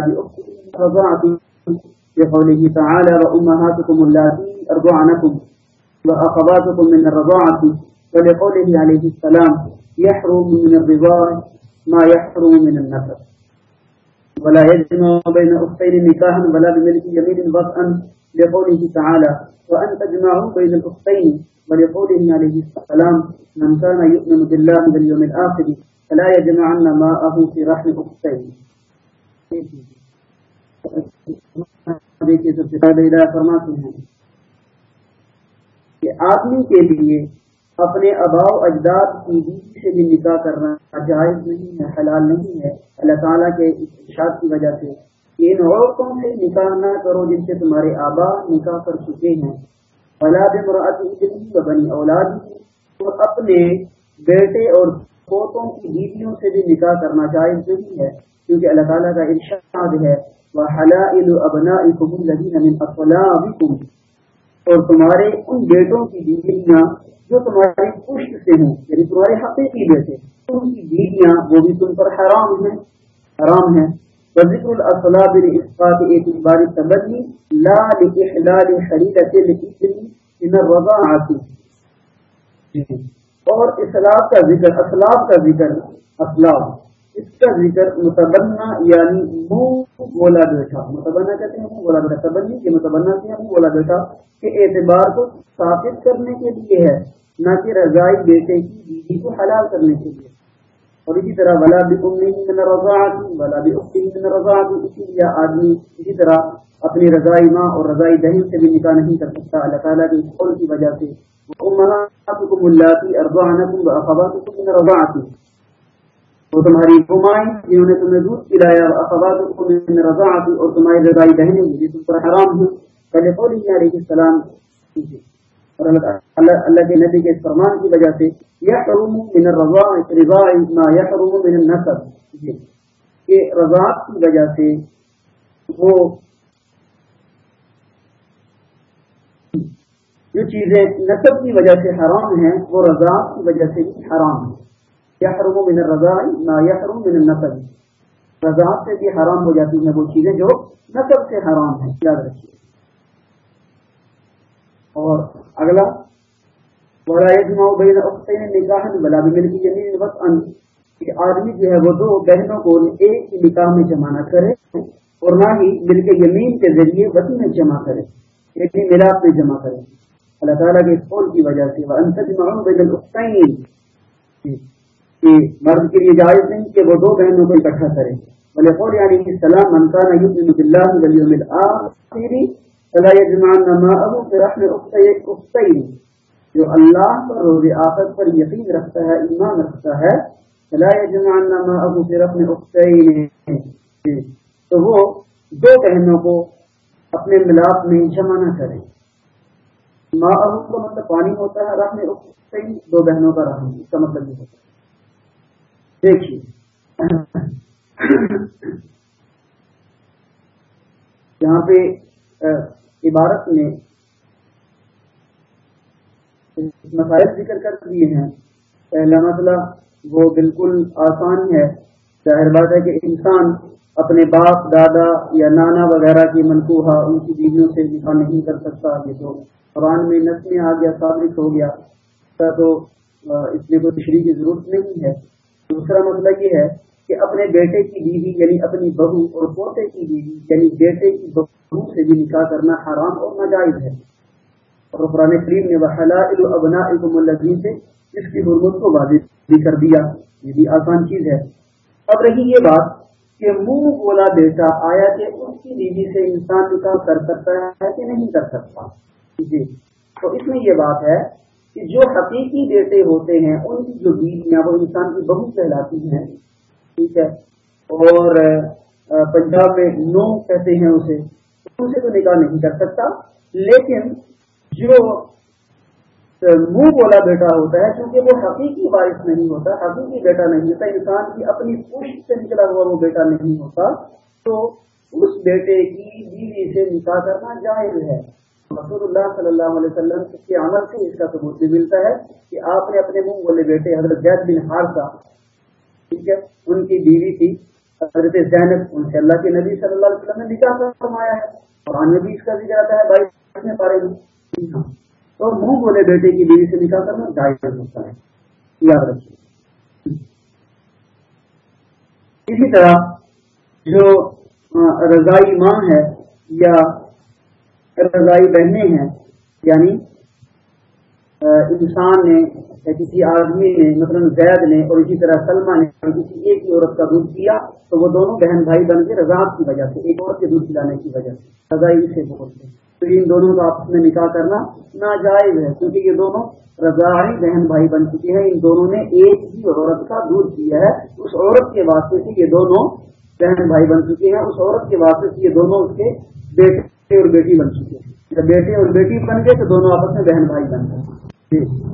بأخته بقوله تعالى وأمهاتكم اللاتي أرضعنكم وأخواتكم من الرضاعة ولقوله عليه السلام يحرم من الرضاع ما يحرم من النفس ولا يجمع بين أختين نكاحا ولا بملك يمين وطئا لقوله تعالى وأن تجمعوا بين الأختين ولقوله عليه السلام من كان يؤمن بالله واليوم الآخر فلا يجمعن ماءه في رحم أختين. سب سے ہدایت فرماتے ہیں کہ آدمی کے لیے اپنے اباؤ اجداد کی بیوی سے بھی نکاح کرنا جائز نہیں ہے، حلال نہیں ہے۔ اللہ تعالیٰ کے اشاعت کی وجہ سے ان عورتوں سے نکاح نہ کرو جن سے تمہارے آبا نکاح کر چکے ہیں۔ اولاد مراد بنی اولاد اور اپنے بیٹے اور پوتوں کی بیویوں سے بھی نکاح کرنا جائز نہیں ہے۔ کیونکہ اللہ تعالیٰ کا ارشاد ہے اور تمہارے ان بیٹوں کی بیویاں جو تمہاری پشت سے ہوں یعنی تمہارے حقیقی بیٹے ان کی بیویاں وہ بھی تم پر حرام ہیں حرام ہیں۔ وزیر الاصلاب اسقاط اعتبار تبدی لا لاحلال خریدت من الرضاعت اور اسلام کا ذکر اسلاب کا ذکر اسلاب اس کا ذکر متبنا یعنی منہ بولا بیٹھا۔ متبنا کہتے ہیں منہ بولا بیٹا تبنی کے متبنا سے منہ بولا بیٹا کے اعتبار کو ثابت کرنے کے لیے ہے، نہ کہ رضائی بیٹے کی بیوی کو حلال کرنے کے لیے۔ اور اسی طرح ولا بھی امنی من رضاعت، ولا بھی من رضاعت۔ اسی لیے آدمی اسی طرح اپنی رضائی ماں اور رضائی دہن سے بھی نکاح نہیں کر سکتا۔ اللہ تعالیٰ کے قول کی وجہ سے۔ امہاتکم اللاتی ارضعنکم واخواتکم من رضاعت وہ تمہاری قمائیں جنہوں نے تمہیں دودھ پلایا اخواتکم من رضاعت اور تمہاری رضائی دہنیں جو تم پر حرام ہیں۔ پہلے قول علیہ السلام اور اللہ اللہ کے نبی کے فرمان کی وجہ سے یا یحرم من الرضاع رضاع ما یحرم من النسب۔ کہ رضاعت کی وجہ سے وہ جو چیزیں نصب کی وجہ سے حرام ہیں، وہ رضاعت کی وجہ سے بھی حرام ہیں۔ یحرم من الرضاع ما یحرم من النسب. رضاعت سے بھی حرام ہو جاتی ہیں وہ چیزیں جو نصب سے حرام ہیں، یاد رکھیے۔ اور اگلا نکاح بس ان کہ آدمی جو ہے وہ دو بہنوں کو ایک ہی نکاح میں جمع نہ کرے اور نہ ہی مل کے یمین کے ذریعے وسیع میں جمع کرے یعنی ایک ہی ملاپ میں جمع کرے۔ اللہ تعالیٰ کے قول کی وجہ سے کہ مرد کے لیے جائز نہیں کہ وہ دو بہنوں کو اکٹھا کرے۔ بولے قول یعنی السلام منقانہ یؤمن باللہ والیوم الاخر فلا ماءه في رحم جو اللہ پر روز آخر پر یقین رکھتا ہے، ایمان رکھتا ہے، فلا يجمعن ماءه في رحم اختين تو وہ دو بہنوں کو اپنے ملاپ میں جمع نہ کریں ماں ابو کا مطلب پانی ہوتا ہے، رحم دو بہنوں کا رحم، اس کا مطلب یہ ہوتا ہے۔ دیکھیے۔ یہاں پہ عبارت میں مسائل ذکر کر دیے ہیں۔ پہلا مسئلہ وہ بالکل آسان ہے۔ ظاہر بات ہے کہ انسان اپنے باپ، دادا یا نانا وغیرہ کی منقوہ ان کی بیویوں سے نکاح نہیں کر سکتا۔ یہ تو قرآن میں نس میں آ گیا ثابت ہو گیا۔ تو اس میں کوئی تشریح کی ضرورت نہیں ہے۔ دوسرا مسئلہ یہ ہے کہ اپنے بیٹے کی بیوی یعنی اپنی بہو اور پوتے کی بیوی یعنی بیٹے کی بہو سے بھی نکاح کرنا حرام اور ناجائز ہے۔ اور قرآن کریم نے وحلائل ابنا الدین سے اس کی حرمت کو واضح بھی کر دیا۔ یہ بھی آسان چیز ہے۔ اب رہی یہ بات کہ منہ بولا بیٹا آیا کہ اس کی بیوی سے انسان نکاح کر سکتا ہے کہ نہیں کر سکتا۔ جی۔ تو اس میں یہ بات ہے کہ جو حقیقی بیٹے ہوتے ہیں، ان کی جو بیویاں وہ انسان کی بہو کہلاتی ہیں، ٹھیک ہے؟ اور پنجاب میں نو کہتے ہیں اسے، ان سے تو نکاح نہیں کر سکتا۔ لیکن جو منہ بولا بیٹا ہوتا ہے کیونکہ وہ حقیقی بارش نہیں ہوتا، حقیقی بیٹا نہیں ہوتا، انسان کی اپنی پشت سے نکلا ہوا وہ بیٹا نہیں ہوتا، تو اس بیٹے کی بیوی سے نکاح کرنا جائز ہے۔ رسول اللہ صلی اللہ علیہ وسلم کے عمل سے اس کا ثبوت بھی ملتا ہے کہ آپ نے اپنے منہ بولے بیٹے حضرت زید بن ہار ٹھیک ہے، ان کی بیوی تھی، حضرت زینب، ان سے اللہ کے نبی صلی اللہ علیہ وسلم نے نکاح فرمایا ہے، قرآن میں بھی اس کا ذکر آتا ہے، بھائی میں پارے میں تو منہ بولے بیٹے کی بیوی سے نکاح کرنا جائز ہوتا ہے، یاد رکھیے۔ اسی طرح جو رضائی ماں ہے یا رضائی بہنیں ہیں یعنی انسان نے یا کسی آدمی نے، مثلاً زید نے اور اسی طرح سلما نے کسی ایک ہی عورت کا دودھ کیا تو وہ دونوں بہن بھائی بن کے رضاعت کی وجہ سے، ایک عورت کے دودھ پلانے کی وجہ سے، رضائی سے بولتے تو ان دونوں کا آپس میں نکاح کرنا ناجائز ہے، کیونکہ یہ دونوں رضائی بہن بھائی بن چکے ہیں۔ ان دونوں نے ایک ہی عورت کا دودھ کیا ہے۔ اس عورت کے واسطے سے یہ دونوں بہن بھائی بن چکے ہیں۔ اس عورت کے واسطے سے یہ دونوں اس کے بیٹے اور بیٹی بن چکے جب بیٹے اور بیٹی بن گئے تو دونوں آپس میں بہن بھائی بن گئے۔ جی۔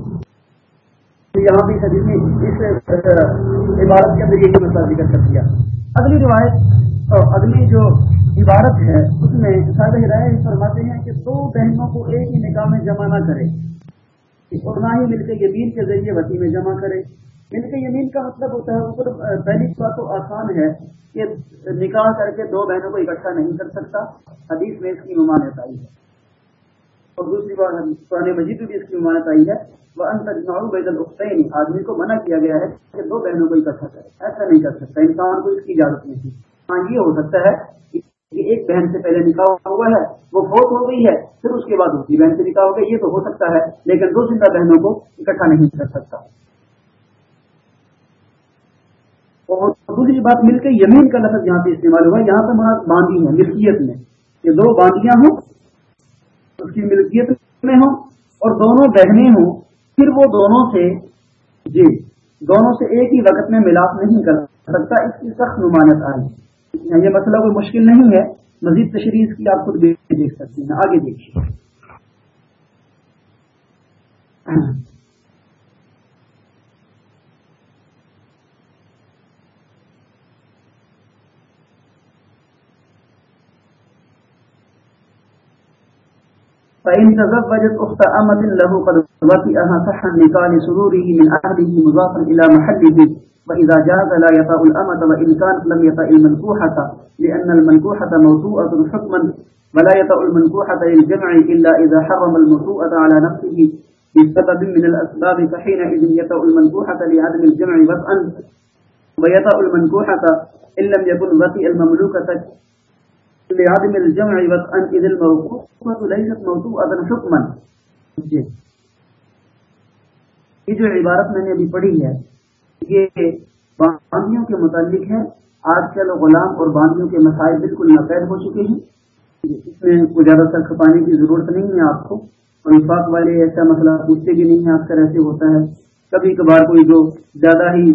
یہاں بھی سبھی نے اس عبارت کے اندر یہی مسئلہ ذکر کر دیا۔ اگلی روایت، اور اگلی جو عبارت ہے، اس میں سارے رائے فرماتے ہیں کہ دو بہنوں کو ایک ہی نکاح میں جمع نہ کرے۔ اور نہ ہی مل کے یمین کے ذریعے وسیع میں جمع کرے۔ مل کے یمین کا مطلب ہوتا ہے اوپر پہلی بات تو آسان ہے کہ نکاح کر کے دو بہنوں کو اکٹھا نہیں کر سکتا، حدیث میں اس کی ممانت آئی ہے۔ اور دوسری بات پرانے مجید بھی اس کی ممانت آئی ہے۔ وہ انتظام بید الختین آدمی کو منع کیا گیا ہے کہ دو بہنوں کو اکٹھا کرے۔ ایسا نہیں کر سکتا، انسان کو اس کی اجازت نہیں تھی۔ ہاں یہ ہو سکتا ہے کہ ایک بہن سے پہلے نکاح ہوا ہے، وہ فوت ہو گئی ہے، پھر اس کے بعد دوسری بہن سے نکاح ہو گیا یہ تو ہو سکتا ہے، لیکن دو زندہ بہنوں کو اکٹھا نہیں کر سکتا۔ اور دوسری جی بات مل کے یمین کا لفظ یہاں پہ استعمال ہوا یہاں پہ باندھی ہے ملکیت میں۔ کہ دو باندیاں ہوں، اس کی ملکیت میں ہوں اور دونوں بہنیں ہوں، پھر وہ دونوں سے جی دونوں سے ایک ہی وقت میں ملاپ نہیں کر سکتا، اس کی سخت نمانت آئی۔ یعنی یہ مسئلہ کوئی مشکل نہیں ہے۔ مزید تشریح کی آپ خود دیکھ سکتے ہیں۔ آگے دیکھیے۔ فإن تزوجت أخت أمة له قد وطئها صح النكاح لسروره من أهله مضافا إلى محله وإذا جاز لا يطأ الأمة وإن كانت لم يطأ المنكوحة لأن المنكوحة موضوعة حكما ولا يطأ المنكوحة للجمع إلا إذا حرم الموضوعة على نفسه بسبب من الأسباب فحينئذ يطأ المنكوحة لعدم الجمع وطئا ويطأ المنكوحة إن لم يكن وطئ المملوكة لعدم الجمع وطئا إذ الموقوفة ليست موضوعة حكما. جی. یہ جو عبارت میں نے ابھی پڑھی ہے، یہ باندیوں کے متعلق ہے۔ آج کل غلام اور باندیوں کے مسائل بالکل ناقید ہو چکے ہیں۔ جی، اس میں کوئی زیادہ سر کھپانے کی ضرورت نہیں ہے آپ کو۔ اور وفاق والے ایسا مسئلہ پوچھتے بھی نہیں ہیں اکثر ایسے ہوتا ہے۔ کبھی کبھار کوئی جو زیادہ ہی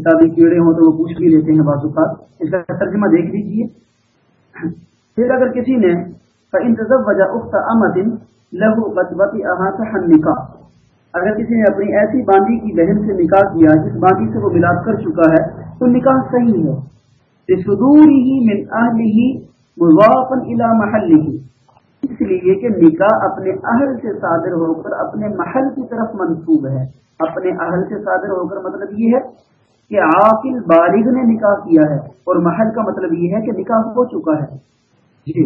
کتابی کیڑے ہوں تو وہ پوچھ بھی لیتے ہیں بعض اوقات۔ اس کا ترجمہ دیکھ لیجیے پھر اگر کسی نے وجہ اخت امدن لہو بدبتی احاطہ نکاح اگر کسی نے اپنی ایسی باندھی کی بہن سے نکاح کیا، جس باندھی سے وہ ملاپ کر چکا ہے، تو نکاح صحیح ہے۔ صدور ہی من اہل مضافن الا محل ہی اس لیے کہ نکاح اپنے اہل سے صادر ہو کر اپنے محل کی طرف منسوب ہے۔ اپنے اہل سے صادر ہو کر مطلب یہ ہے کہ عاقل بالغ نے نکاح کیا ہے اور محل کا مطلب یہ ہے کہ نکاح ہو چکا ہے۔ جی۔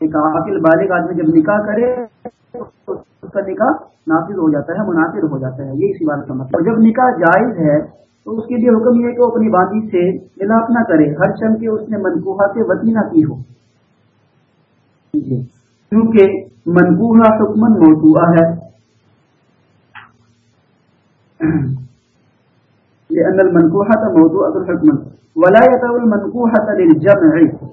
ایک عاقل بالغ آدمی جب نکاح کرے تو اس کا نکاح نافذ ہو جاتا ہے مناسب ہو جاتا ہے یہ اسی بات کا مطلب۔ اور جب نکاح جائز ہے تو اس کے لیے حکم یہ ہے کہ وہ اپنی باندھی سے ملاپ نہ کرے ہر چند کے اس نے منقوہ سے وطی نہ کی ہو۔ جی۔ کیونکہ منقوہ حکمن موضوع ہے۔ لأن المنكوحة موضوعة الحكم. ولا يتو المنكوحة للجمع.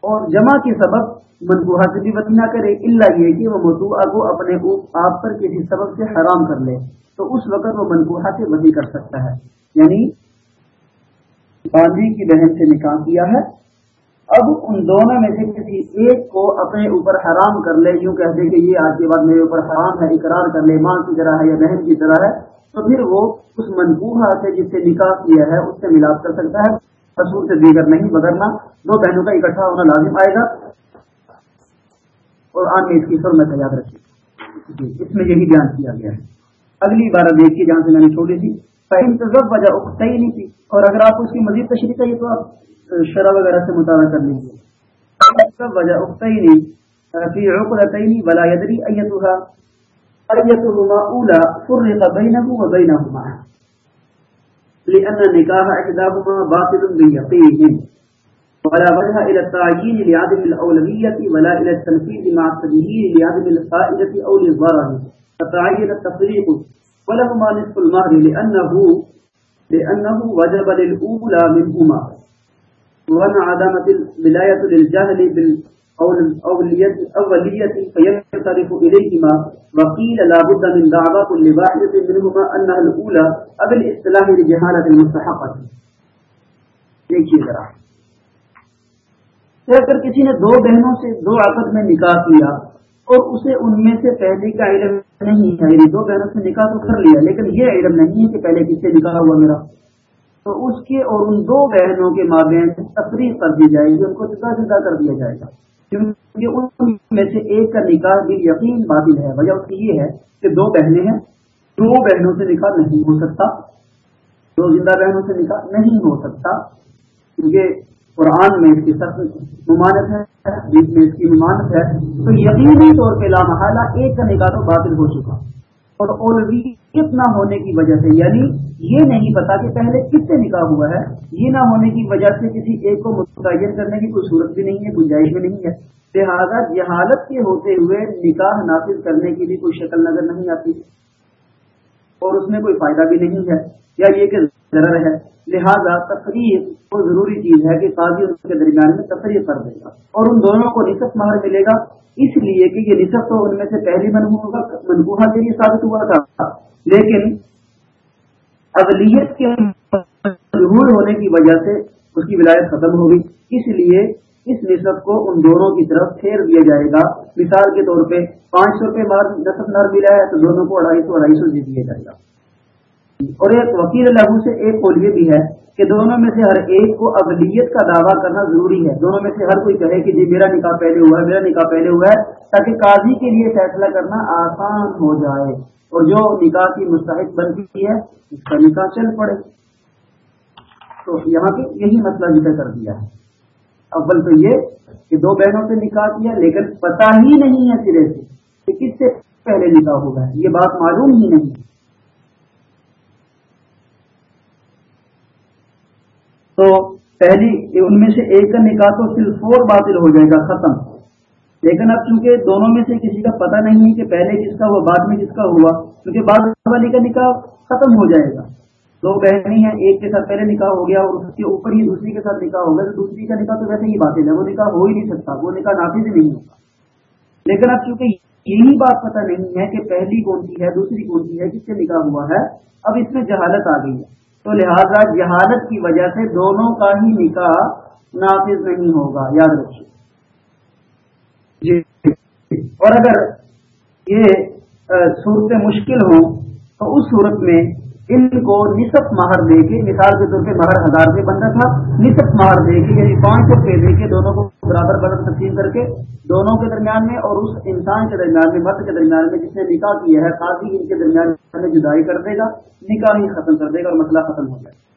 اور جمع کے سبب منقوحہ سے بھی وطی نہ کرے اللہ یہ کہ وہ موضوع کو اپنے آپ پر کسی سبب سے حرام کر لے، تو اس وقت وہ منقوحہ سے وطی کر سکتا ہے۔ یعنی باندھی کی بہن سے نکاح کیا ہے، اب ان دونوں میں سے کسی ایک کو اپنے اوپر حرام کر لے، یوں کہہ دے کہ یہ آج کے بعد میرے اوپر حرام ہے، اقرار کر لے، ماں کی طرح ہے یا بہن کی طرح ہے تو پھر وہ اس منقوہ سے جس سے نکاح کیا ہے، اس سے ملاپ کر سکتا ہے۔ حصول سے دیگر نہیں بدرنا دو بہنوں کا اکٹھا ہونا لازم آئے گا۔ اور آج میں اس کی سرمت یاد رکھیے۔ جی اس میں یہی بیان کیا گیا ہے۔ اگلی بار دیکھیے جہاں سے میں نے چھوڑی تھی۔ وجہ اختئی نہیں تھی اور اگر آپ اس کی مزید تشریح چاہیے تو آپ شرح وغیرہ سے مطالعہ کر لیجیے وجہ اختئی نہیں فی عقلتین ولا يدري ايتها ايتهما اولى فرق بينه وبينهما. لان النكاح احداهما باطل باليقين ولا وجه الى التعيين لعدم الاولويه ولا الى التنفيذ مع التبيين لعدم الفائده او للضرر. فتعين التفريق. ولهما نصف المهر، لأنه لأنه وجب للأولى منهما. وانعدمت الولاية للجهل بالأولية فينصرف إليهما وقيل لا بد من منهما أنها الأولى أو الاصطلاح لجهالة المستحقة دیکھیے ذرا اگر کسی نے دو بہنوں سے دو عقد میں نکاح کیا اور اسے ان میں سے پہلے کا علم نہیں ہے یعنی دو بہنوں سے نکاح تو کر لیا، لیکن یہ علم نہیں ہے کہ پہلے کس سے نکاح ہوا میرا۔ تو اس کے اور ان دو بہنوں کے مابین تفریح کر دی جائے گی، ان کو جدا جدا کر دیا جائے گا۔ کیونکہ ان میں سے ایک کا نکاح بھی یقین بادل ہے، وجہ اس کی یہ ہے کہ دو بہنیں ہیں، دو بہنوں سے نکاح نہیں ہو سکتا، دو زندہ بہنوں سے نکاح نہیں ہو سکتا، کیونکہ قرآن میں اس کی سخت ممانت ہے جس میں اس کی ممانت ہے، تو یقینی طور پہ لامحالہ ایک کا نکاح تو باطل ہو چکا۔ اور اولویت نہ ہونے کی وجہ سے یعنی یہ نہیں پتا کہ پہلے کس سے نکاح ہوا ہے، یہ نہ ہونے کی وجہ سے کسی ایک کو متعین کرنے کی کوئی صورت بھی نہیں ہے گنجائش بھی نہیں ہے۔ لہٰذا جہالت کے ہوتے ہوئے نکاح نافذ کرنے کی بھی کوئی شکل نظر نہیں آتی اور اس میں کوئی فائدہ بھی نہیں ہے۔ یا یہ کہ ضرر ہے۔ لہذا تفریح وہ ضروری چیز ہے کہ قاضی ان کے درمیان میں تفریح کر دے گا اور ان دونوں کو نصف مہر ملے گا۔ اس لیے کہ یہ نصف تو ان میں سے پہلی منقوہ کے لیے ثابت ہوا تھا۔ لیکن اغلیت کے ضرور ہونے کی وجہ سے اس کی ولایت ختم ہوگی۔ اس لیے اس نصف کو ان دونوں کی طرف پھیر دیا جائے گا۔ مثال کے طور پہ پانچ سو روپے نصف نر ملا ہے تو دونوں کو اڑائی سو اڑائی سو دے دیا جائے گا۔ اور ایک وکیل لہو سے ایک قول یہ بھی ہے کہ دونوں میں سے ہر ایک کو اقلیت کا دعویٰ کرنا ضروری ہے۔ دونوں میں سے ہر کوئی کہے کہ جی میرا نکاح پہلے ہوا ہے، میرا نکاح پہلے ہوا ہے، تاکہ قاضی کے لیے فیصلہ کرنا آسان ہو جائے۔ اور جو نکاح کی مستحق بنتی ہے، اس کا نکاح چل پڑے۔ تو یہاں پہ یہی مسئلہ ذکر کر دیا ہے۔ اول تو یہ کہ دو بہنوں سے نکاح کیا، لیکن پتہ ہی نہیں ہے سرے سے کہ کس سے پہلے نکاح ہوگا۔ یہ بات معلوم ہی نہیں تو پہلی ان میں سے ایک کا نکاح تو صرف فور باطل ہو جائے گا، ختم۔ لیکن اب چونکہ دونوں میں سے کسی کا پتہ نہیں ہے کہ پہلے کس کا ہوا، بعد میں کس کا ہوا کیونکہ بعد والی کا نکاح ختم ہو جائے گا۔ دو بہنیں ہیں، ایک کے ساتھ پہلے نکاح ہو گیا اور اس کے اوپر ہی دوسری کے ساتھ نکاح ہو گیا، تو دوسری کا نکاح تو ویسے ہی باطل ہے، وہ نکاح ہو ہی نہیں سکتا، وہ نکاح نافذ نہیں ہوگا۔ لیکن اب چونکہ یہی بات پتہ نہیں ہے کہ پہلی کون سی ہے، دوسری کون سی ہے جس سے نکاح ہوا ہے، اب اس میں جہالت آ گئی ہے۔ تو لہذا جہالت کی وجہ سے دونوں کا ہی نکاح نافذ نہیں ہوگا یاد رکھیے۔ جی۔ اور اگر یہ صورتیں مشکل ہوں تو اس صورت میں ان کو نصف مہر دے کے، مثال کے طور پہ مہر ہزار روپے بنتا تھا، نصف مہر دے کے یعنی پانچ سو روپے دے کے دونوں کو برابر بدل تقسیم کر کے دونوں کے درمیان میں اور اس انسان کے درمیان میں، مرد کے درمیان میں جس نے نکاح کیا ہے، قاضی ان کے درمیان میں جدائی کر دے گا، نکاح ہی ختم کر دے گا اور مسئلہ ختم ہو جائے گا۔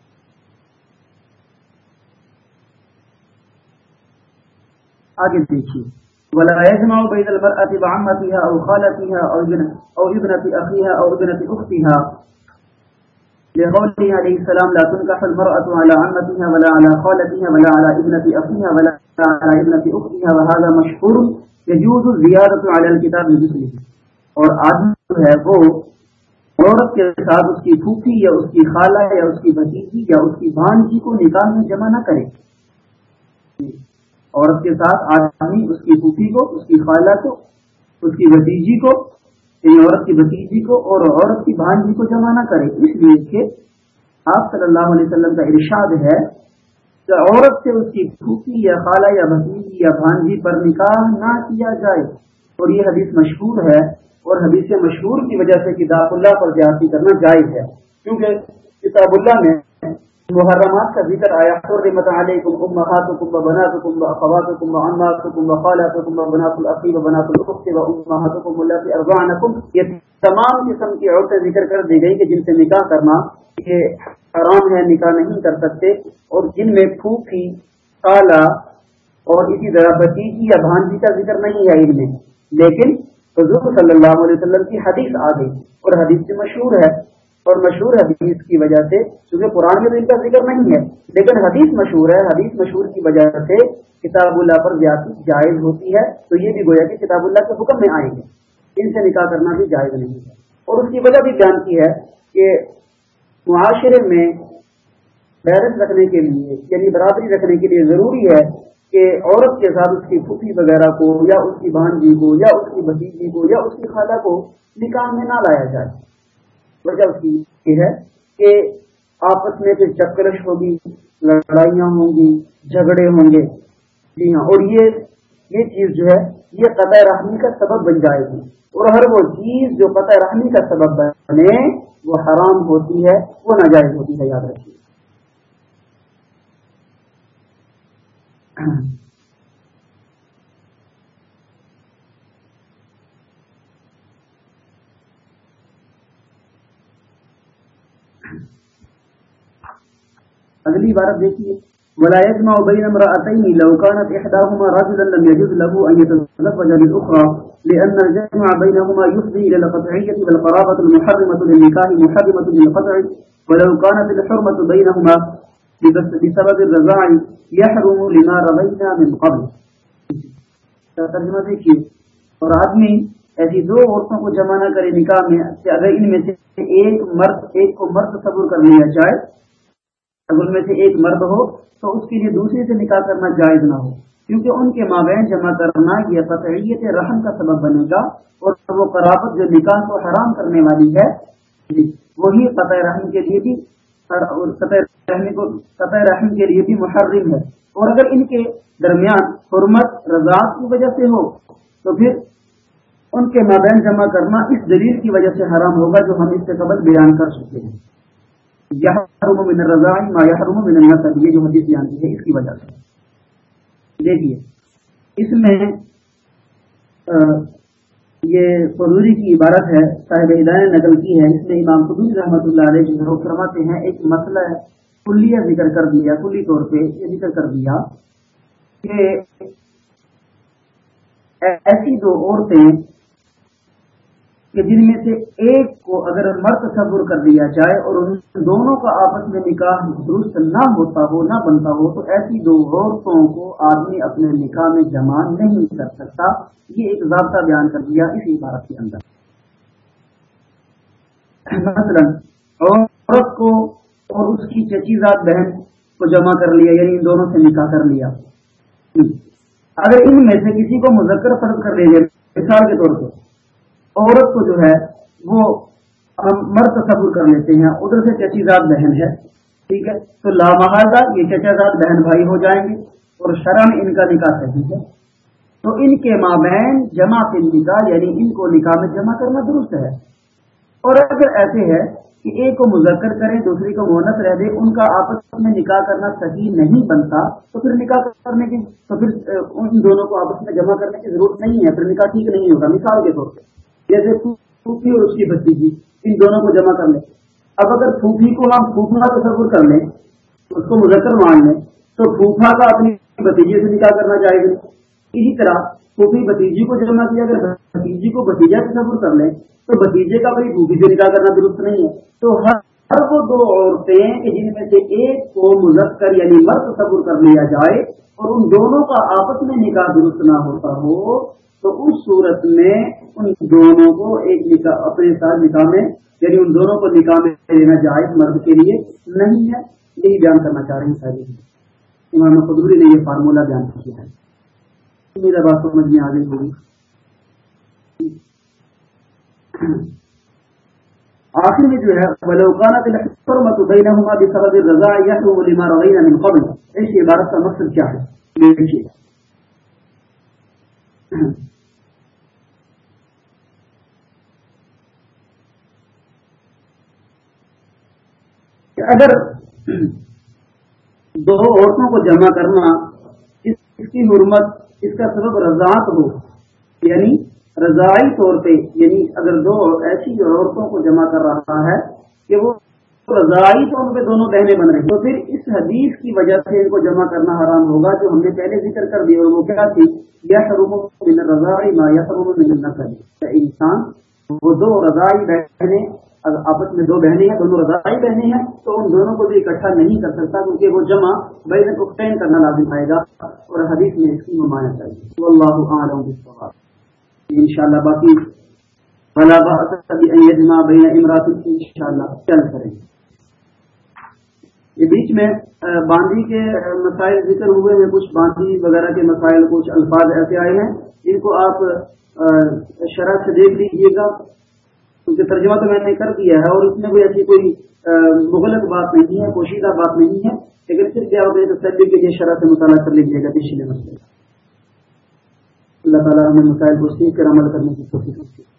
آگے دیکھیے۔ ولا يجمع بين المرأة وعمتها أو خالتها أو ابنة أخيها أو ابنة أختها لقوله عليه السلام، لا تنكح المرأة على عمتها ولا على خالتها ولا على ابنة أخيها ولا على ابنة أختها، وهذا مشهور. يجوز الزيادة على الكتاب بمثله اور آدمی جو ہے وہ عورت کے ساتھ اس کی پھوپھی یا اس کی خالہ یا اس کی بھتیجی یا اس کی بھانجی کو نکاح میں جمع نہ کرے۔ عورت کے ساتھ آدمی اس کی پھوپھی کو، اس کی خالہ کو، اس کی بھتیجی کو عورت کی بھتیجی کو اور عورت کی بھانجی کو جمع نہ کرے۔ اس لیے کہ آپ صلی اللہ علیہ وسلم کا ارشاد ہے کہ عورت سے اس کی پھوپھی یا خالہ یا بھتیجی یا بھانجی پر نکاح نہ کیا جائے۔ اور یہ حدیث مشہور ہے اور حدیث مشہور کی وجہ سے کتاب اللہ پر جہازی کرنا جائز ہے۔ کیونکہ کتاب اللہ میں محرمات کا ذکر آیا، حرمت علیکم امہاتکم و بناتکم و اخواتکم و عماتکم و خالاتکم و بنات الاخی و بنات الاخت و امہاتکم اللہ ارضعنکم۔ یہ تمام قسم کی عورتیں ذکر کر دی گئی کہ جن سے نکاح کرنا یہ حرام ہے، نکاح نہیں کر سکتے۔ اور جن میں پھوپھی خالہ اور اسی طرح بتیجی یا بھانجی کا ذکر نہیں ہے ان میں۔ لیکن حضور صلی اللہ علیہ وسلم کی حدیث آ گئی اور حدیث سے مشہور ہے۔ اور مشہور حدیث کی وجہ سے کیونکہ قرآن میں تو ان کا ذکر نہیں ہے، لیکن حدیث مشہور ہے، حدیث مشہور کی وجہ سے کتاب اللہ پر زیادتی جائز ہوتی ہے، تو یہ بھی گویا کہ کتاب اللہ کے حکم میں آئیں گے ان سے نکاح کرنا بھی جائز نہیں ہے۔ اور اس کی وجہ بھی بیان کی ہے کہ معاشرے میں بیرنس رکھنے کے لیے یعنی برابری رکھنے کے لیے ضروری ہے کہ عورت کے ساتھ اس کی پھوپھی وغیرہ کو، یا اس کی بھانجی کو، یا اس کی بھتیجی کو، یا اس کی خالہ کو نکاح میں نہ لایا جائے۔ وجہ اس کی یہ ہے کہ آپس میں پھر چکرش ہوگی، لڑائیاں ہوں گی، جھگڑے ہوں گے جی ہاں اور یہ یہ چیز جو ہے، یہ قطع رحمی کا سبب بن جائے گی۔ اور ہر وہ چیز جو قطع رحمی کا سبب بنے، وہ حرام ہوتی ہے، وہ ناجائز ہوتی ہے، یاد رکھیے۔ اگلی بار دیکھیے، ولا يجمع بين امرأتين لو كانت إحداهما رجلا لم يجوز له أن يتزوج بالأخرى لأن الجمع بينهما يفضي إلى القطعية والقرابة المحرمة للنكاح محرمة للقطع ولو كانت الحرمة بينهما بسبب الرضاع يحرم لما رضينا من قبل۔ ترجمہ دیکھیے، اور آدمی ایسی دو عورتوں کو جمع نہ کرے نکاح میں اگر ان میں سے ایک مرد، ایک کو مرد صبر کر لیا جائے اگر ان میں سے ایک مرد ہو تو اس کے لیے دوسرے سے نکاح کرنا جائز نہ ہو۔ کیونکہ ان کے مابین جمع کرنا یہ قطعیت رحم کا سبب بنے گا اور وہ قرابت جو نکاح کو حرام کرنے والی ہے، وہی قطع رحم کے لیے بھی قطع رحم کو قطع رحم کے لیے بھی محرم ہے۔ اور اگر ان کے درمیان حرمت رضاعت کی وجہ سے ہو، تو پھر ان کے مابین جمع کرنا اس دلیل کی وجہ سے حرام ہوگا جو ہم اس سے قبل بیان کر چکے ہیں۔ یحرم من رضا ما یحرم من النسب، یہ جو حدیث بیان کی ہے، اس کی وجہ سے۔ دیکھیے، اس میں یہ قدوری کی عبارت ہے، صاحب ہدایت نقل کی ہے، اس میں امام قدوری رحمۃ اللہ علیہ جو فرماتے ہیں، ایک مسئلہ کلیہ ذکر کر دیا، کلی طور پہ یہ ذکر کر دیا کہ ایسی دو عورتیں کہ جن میں سے ایک کو اگر مرد تصور کر دیا جائے اور ان دونوں کا آپس میں نکاح درست نہ ہوتا ہو، نہ بنتا ہو، تو ایسی دو عورتوں کو آدمی اپنے نکاح میں جمع نہیں کر سکتا۔ یہ ایک ضابطہ بیان کر دیا اس عبارت کے اندر۔ مثلا، عورت کو اور اس کی چچیزاد بہن کو جمع کر لیا یعنی ان دونوں سے نکاح کر لیا۔ اگر ان میں سے کسی کو مذکر فرض کر دیں گے مثال کے طور پر۔ عورت کو جو ہے وہ ہم مرد تصور کر لیتے ہیں۔ ادھر سے چچی زاد بہن ہے، ٹھیک ہے؟ تو لامحاظہ یہ چچا زاد بہن بھائی ہو جائیں گے اور شرم ان کا نکاح صحیح ہے؟ تو ان کے مابین جمع کے نکاح یعنی ان کو نکاح میں جمع کرنا درست ہے۔ اور اگر ایسے ہے کہ ایک کو مذکر کرے دوسری کو مونت رہ دے، ان کا آپس میں نکاح کرنا صحیح نہیں بنتا، تو پھر نکاح کرنے کی تو پھر ان دونوں کو آپس میں جمع کرنے کی ضرورت نہیں ہے، پھر نکاح ٹھیک نہیں ہوگا۔ مثال کے طور پہ جیسے پھوپھی اور اس کی بتیجی ان دونوں کو جمع کر لیں۔ اب اگر پھوپھی کو ہم پھوپھا تصور کر لیں، اس کو مذکر مان لیں، تو پھوپھا کا اپنی بتیجے سے نکاح کرنا چاہے گا۔ اسی طرح پھوپھی بتیجی کو جمع کیا اگر بتیجی کو بتیجا تصور کر لیں، تو بتیجے کا بھائی پھوپھی سے نکاح کرنا درست نہیں ہے۔ تو ہر ہر وہ دو عورتیں کہ جن میں سے ایک کو مذکر یعنی مرد تصور کر لیا جائے اور ان دونوں کا آپس میں نکاح درست نہ ہوتا ہو تو اس صورت میں ان دونوں کو ایک نکاح اپنے ساتھ نکاح میں یعنی ان دونوں کو نکاح میں لینا جائز مرد کے لیے نہیں ہے، یہی بیان کرنا چاہ رہے ہیں ساری امام قدوری نے یہ فارمولہ بیان کیا ہے۔ میرا بات سمجھ میں آگے ہوگی۔ آخر میں جو ہے بلوکانہ حرمت بینہما بسبب الرضا یحرم لما رضینا من قبل۔ اس عبارت کا مقصد کیا ہے؟ دیکھیے کہ اگر دو عورتوں کو جمع کرنا اس کی حرمت، اس کا سبب رضاعت ہو یعنی رضائی طور پہ یعنی اگر دو ایسی عورتوں کو جمع کر رہا ہے کہ وہ رضائی طور پہ دونوں بہنیں بن رہی تو پھر اس حدیث کی وجہ سے ان کو جمع کرنا حرام ہوگا جو ہم نے پہلے ذکر کر دیا وہ کیا تھی؟ یا رضائی ما یا سروم انسان، وہ دو رضائی بہنیں آپس میں دو بہنیں ہیں، دونوں رضائی بہنیں ہیں، تو ان دونوں کو بھی اکٹھا نہیں کر سکتا کیونکہ وہ جمع بین کو کرنا لازم آئے گا اور حدیث میں اس کی نمایاں چاہیے اللہ عالم ان شاء اللہ باقی بین امرات ان شاء اللہ چل کریں یہ بیچ میں باندھی کے مسائل ذکر ہوئے ہیں۔ کچھ باندھی وغیرہ کے مسائل، کچھ الفاظ ایسے آئے ہیں۔ ان کو آپ شرح سے دیکھ لیجیے گا۔ کیونکہ ترجمہ تو میں نے کر دیا ہے اور اس میں بھی ایسی کوئی مغلط بات نہیں ہے، پوشیدہ بات نہیں ہے، لیکن پھر کیا ہوتا ہے تو سبھی کے لیے شرح سے مطالعہ کر لیجیے گا پچھلے مسئلے اللہ تعالیٰ ہمیں مسائل کو سیکھ کر عمل کرنے کی کوشش ہے